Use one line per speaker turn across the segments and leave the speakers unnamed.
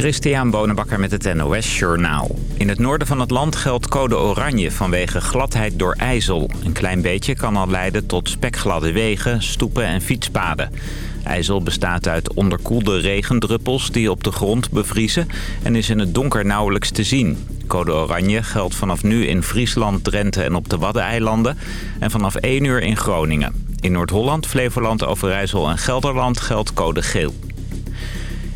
Christian Bonenbakker met het NOS Journaal. In het noorden van het land geldt code oranje vanwege gladheid door ijzel. Een klein beetje kan al leiden tot spekgladde wegen, stoepen en fietspaden. IJzel bestaat uit onderkoelde regendruppels die op de grond bevriezen... en is in het donker nauwelijks te zien. Code oranje geldt vanaf nu in Friesland, Drenthe en op de Waddeneilanden... en vanaf 1 uur in Groningen. In Noord-Holland, Flevoland, Overijssel en Gelderland geldt code geel.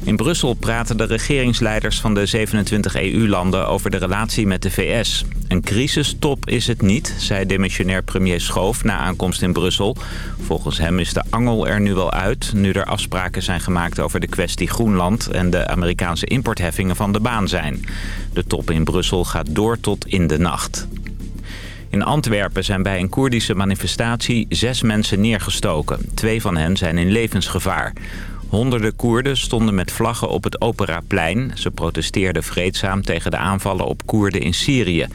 In Brussel praten de regeringsleiders van de 27 EU-landen over de relatie met de VS. Een crisistop is het niet, zei demissionair premier Schoof na aankomst in Brussel. Volgens hem is de angel er nu wel uit, nu er afspraken zijn gemaakt over de kwestie Groenland... en de Amerikaanse importheffingen van de baan zijn. De top in Brussel gaat door tot in de nacht. In Antwerpen zijn bij een Koerdische manifestatie zes mensen neergestoken. Twee van hen zijn in levensgevaar. Honderden Koerden stonden met vlaggen op het Operaplein. Ze protesteerden vreedzaam tegen de aanvallen op Koerden in Syrië.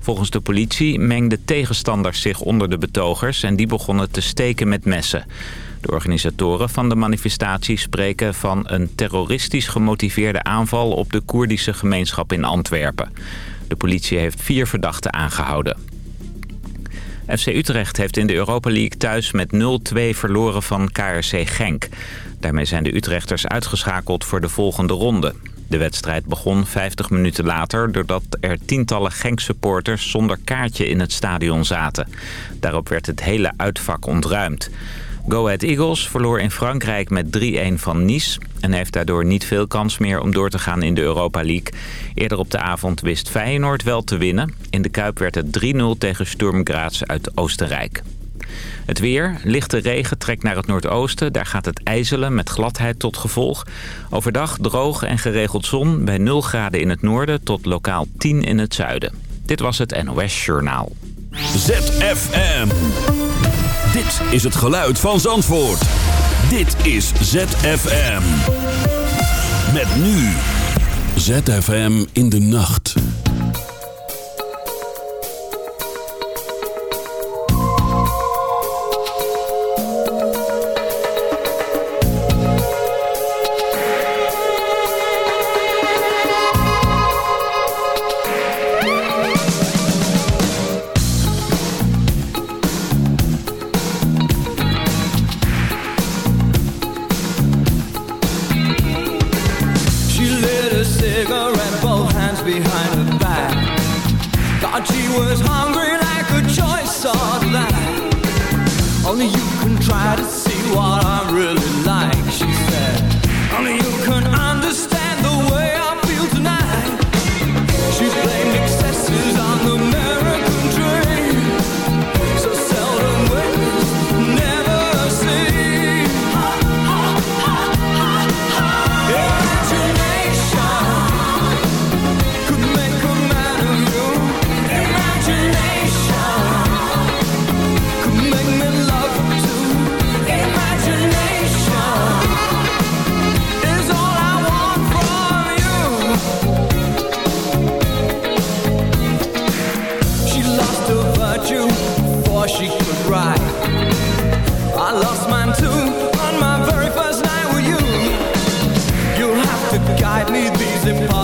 Volgens de politie mengden tegenstanders zich onder de betogers... en die begonnen te steken met messen. De organisatoren van de manifestatie spreken van een terroristisch gemotiveerde aanval... op de Koerdische gemeenschap in Antwerpen. De politie heeft vier verdachten aangehouden. FC Utrecht heeft in de Europa League thuis met 0-2 verloren van KRC Genk. Daarmee zijn de Utrechters uitgeschakeld voor de volgende ronde. De wedstrijd begon 50 minuten later doordat er tientallen Genk-supporters zonder kaartje in het stadion zaten. Daarop werd het hele uitvak ontruimd. Go Ahead Eagles verloor in Frankrijk met 3-1 van Nice... en heeft daardoor niet veel kans meer om door te gaan in de Europa League. Eerder op de avond wist Feyenoord wel te winnen. In de Kuip werd het 3-0 tegen Sturm Graz uit Oostenrijk. Het weer, lichte regen trekt naar het noordoosten. Daar gaat het ijzelen met gladheid tot gevolg. Overdag droog en geregeld zon bij 0 graden in het noorden tot lokaal 10 in het zuiden. Dit was het NOS Journaal.
ZFM. Dit is het geluid van Zandvoort. Dit is ZFM. Met nu. ZFM in de nacht.
need these impossible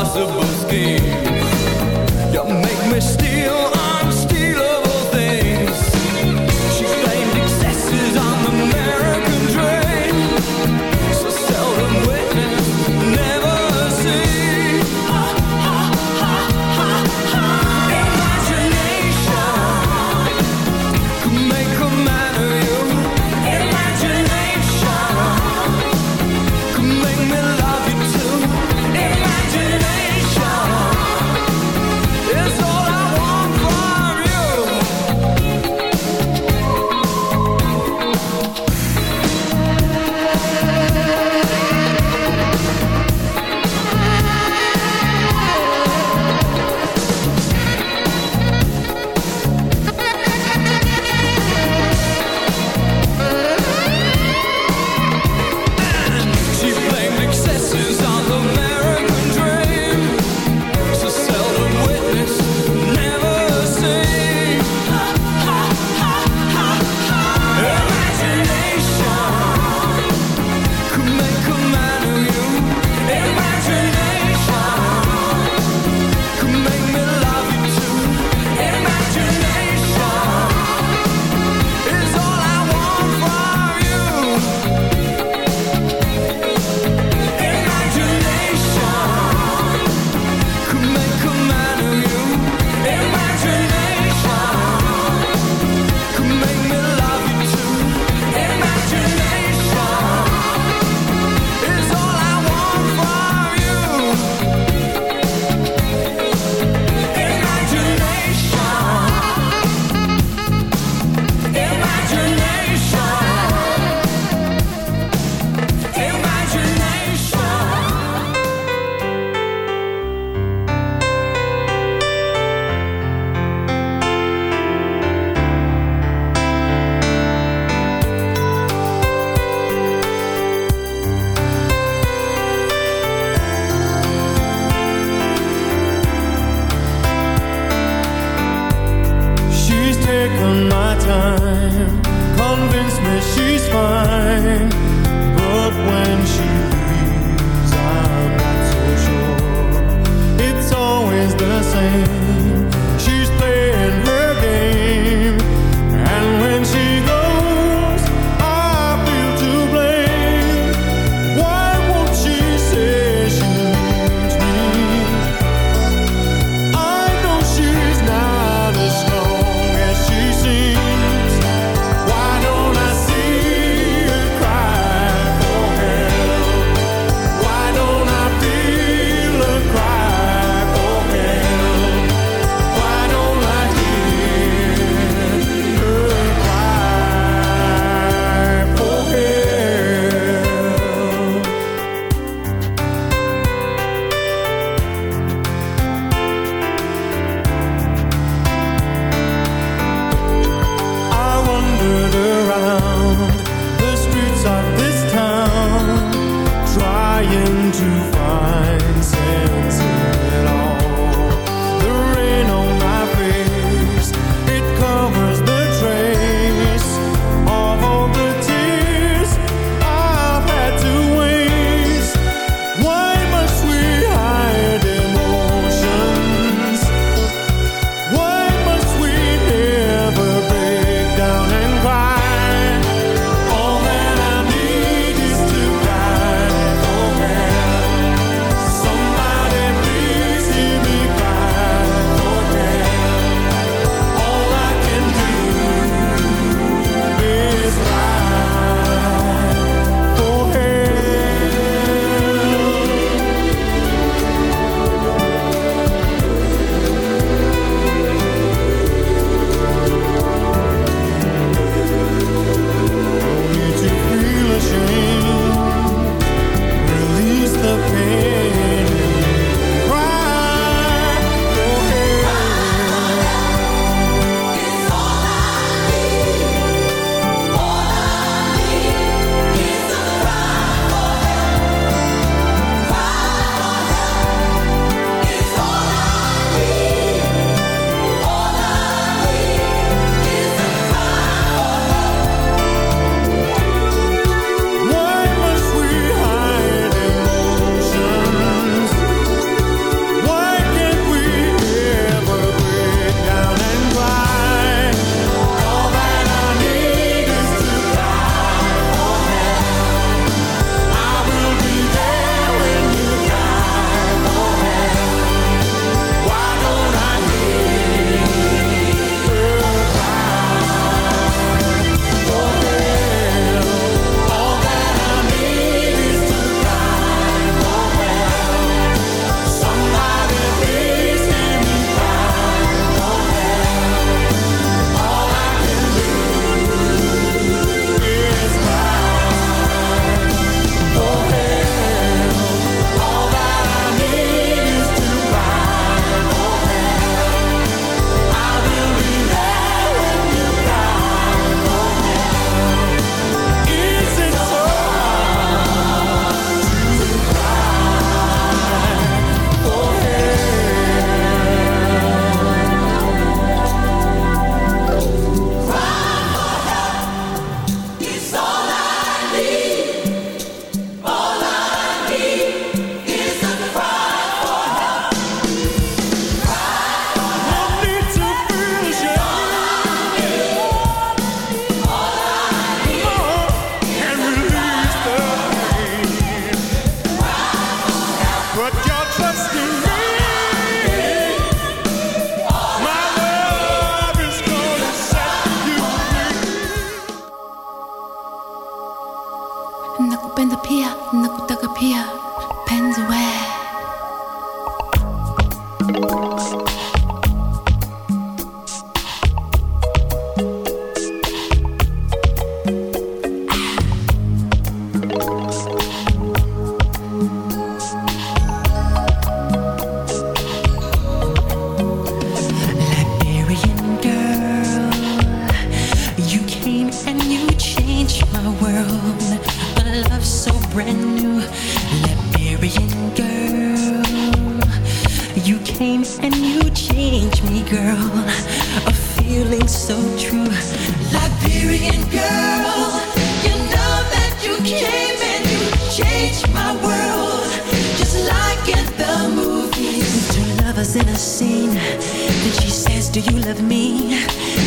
do you love me?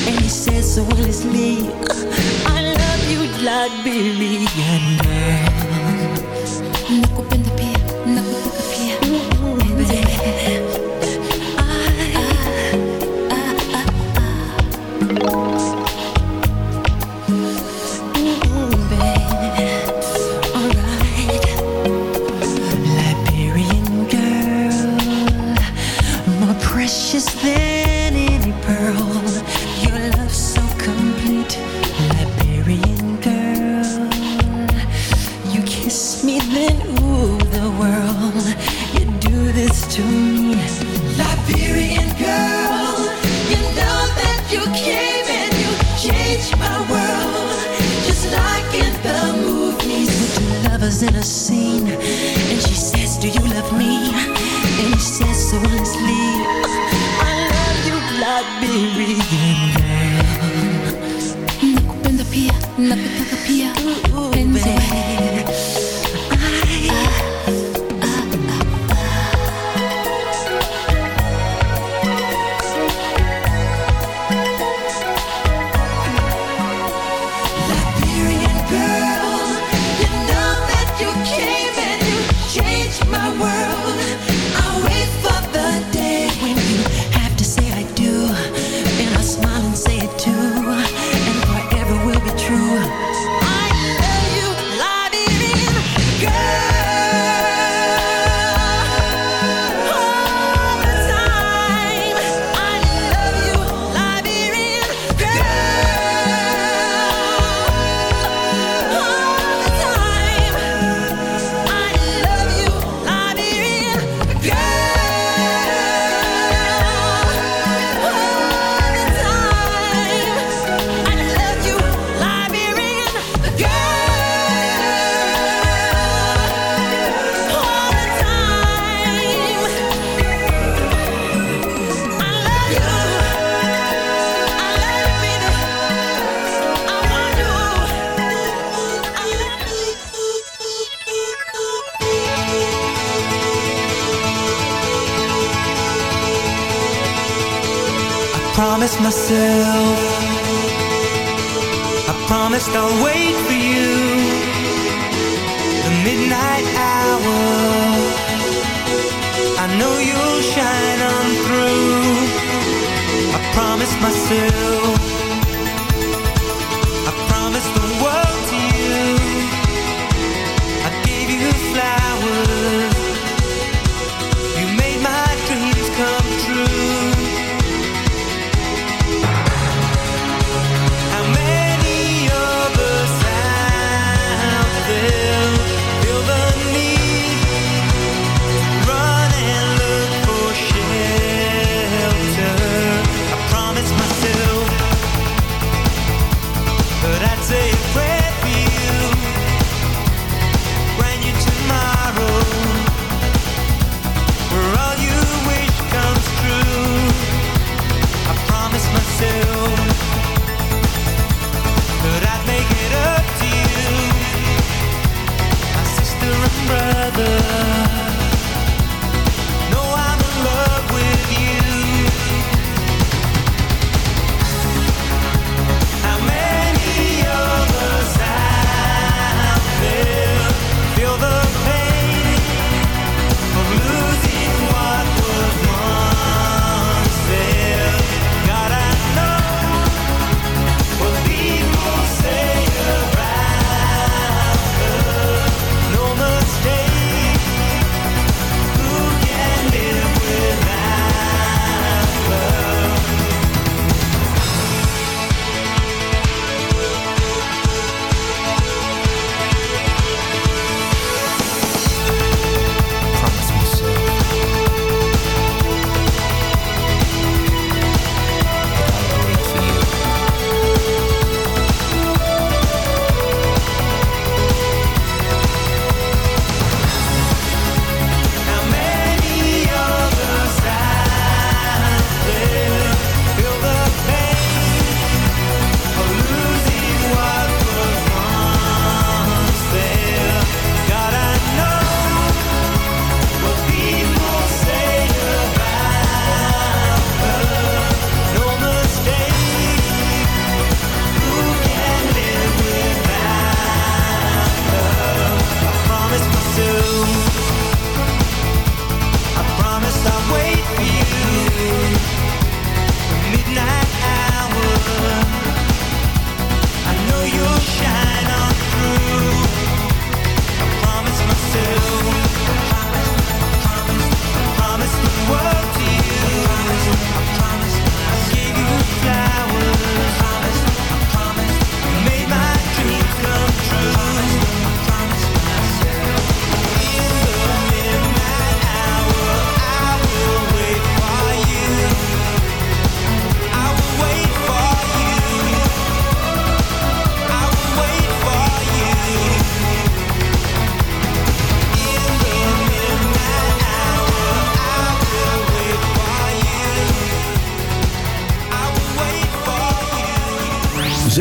And he says, so will his. I love you, like Billy
and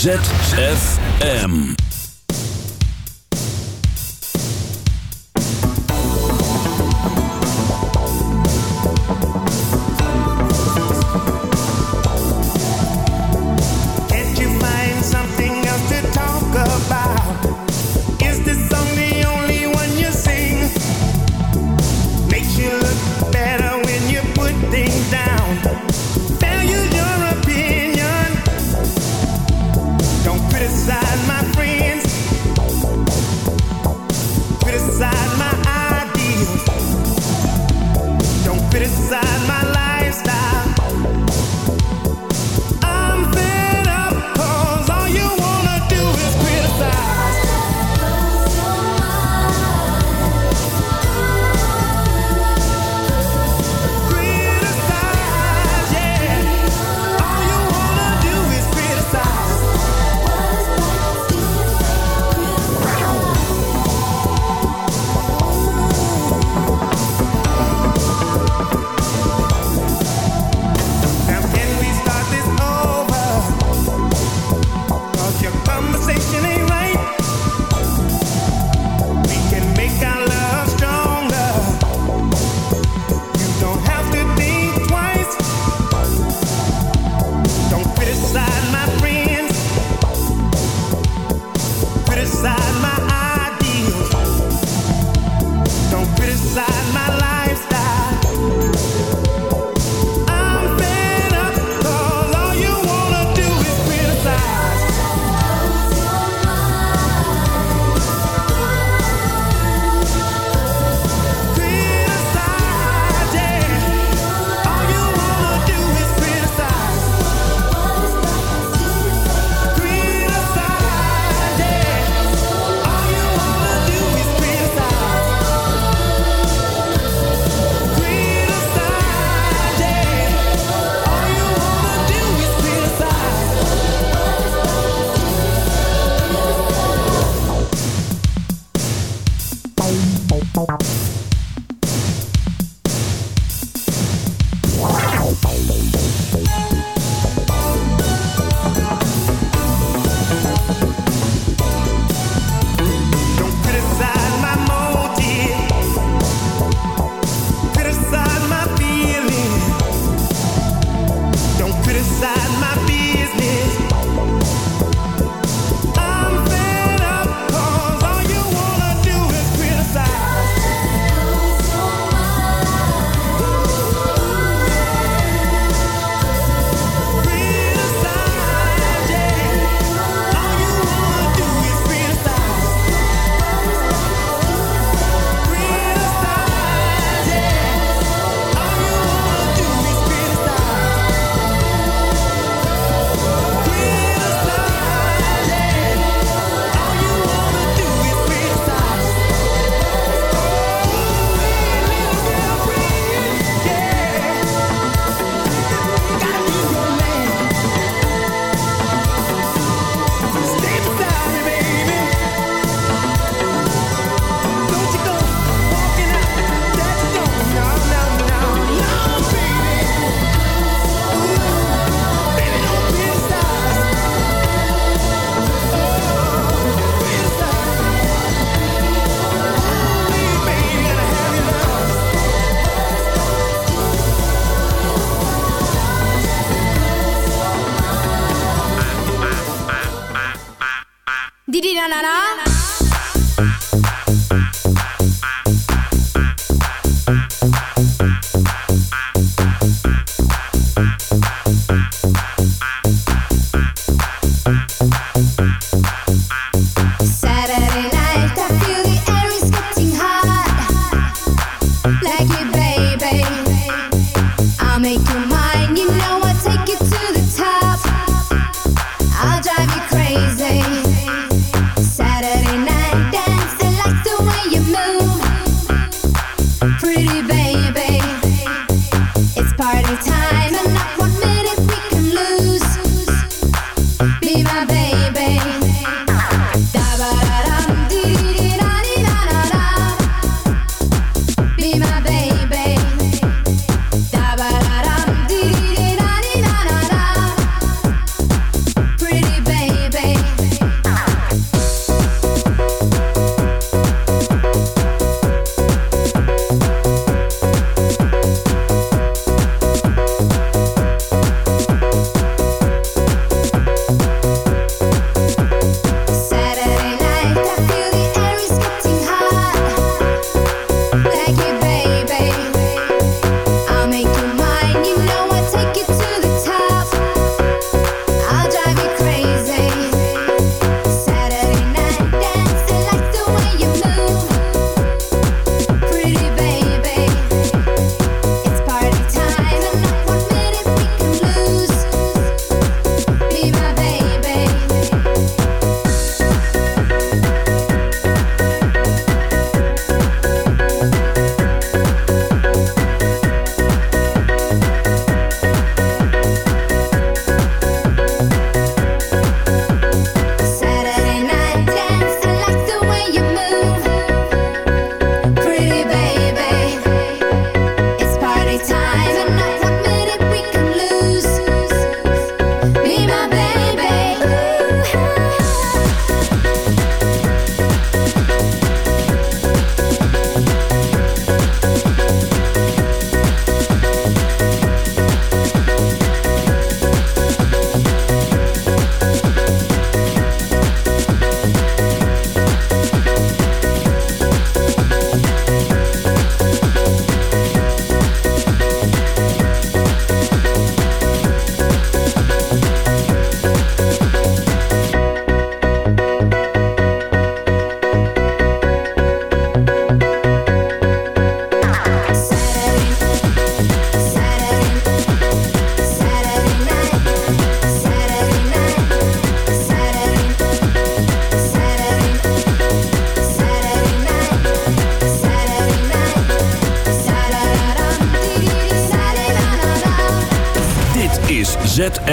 ZFM.